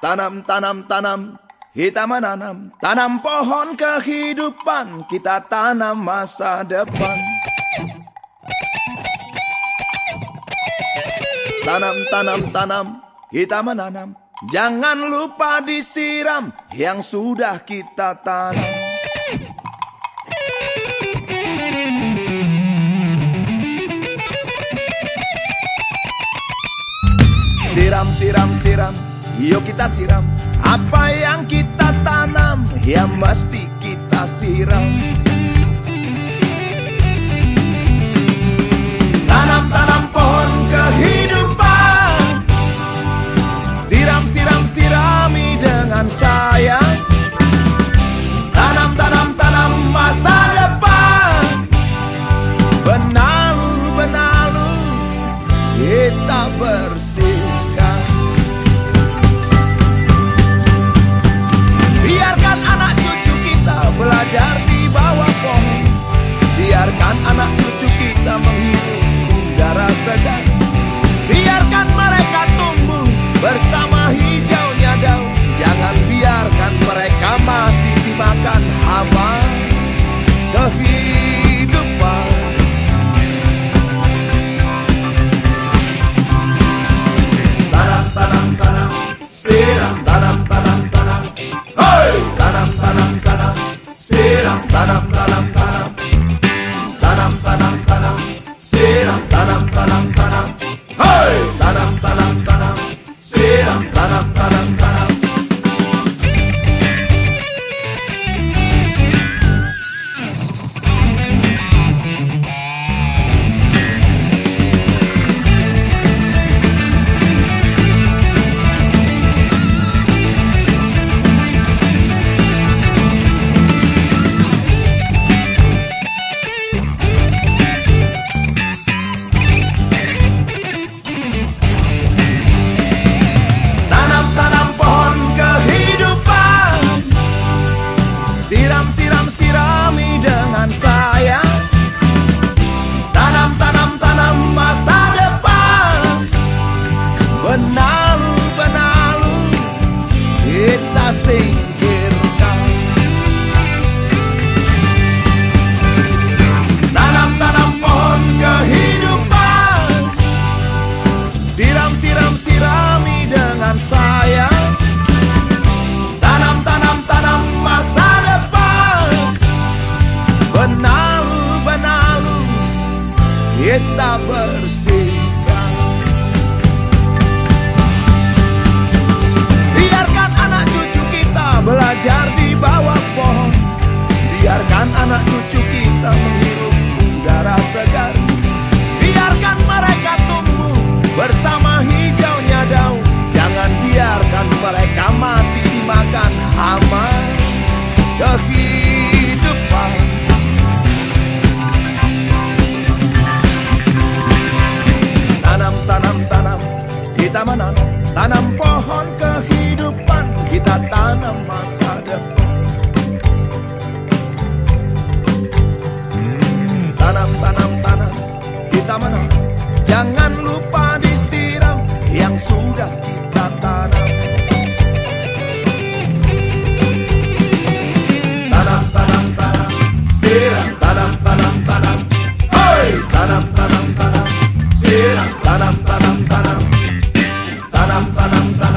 Tanam, tanam, tanam, kita menanam, tanam pohon kehidupan, kita tanam masa depan. Tanam, tanam, tanam, kita menanam, jangan lupa disiram yang sudah kita tanam. Siram, siram, siram, yuk kita siram. Apa yang kita tanam, ya mesti kita siram. Tanam-tanam pohon kehidupan. Siram-siram sirami dengan sayang. Tanam-tanam-tanam masa depan. Benalu-benalu kita bersih. callar. ram, pa, ram.